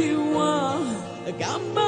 i got my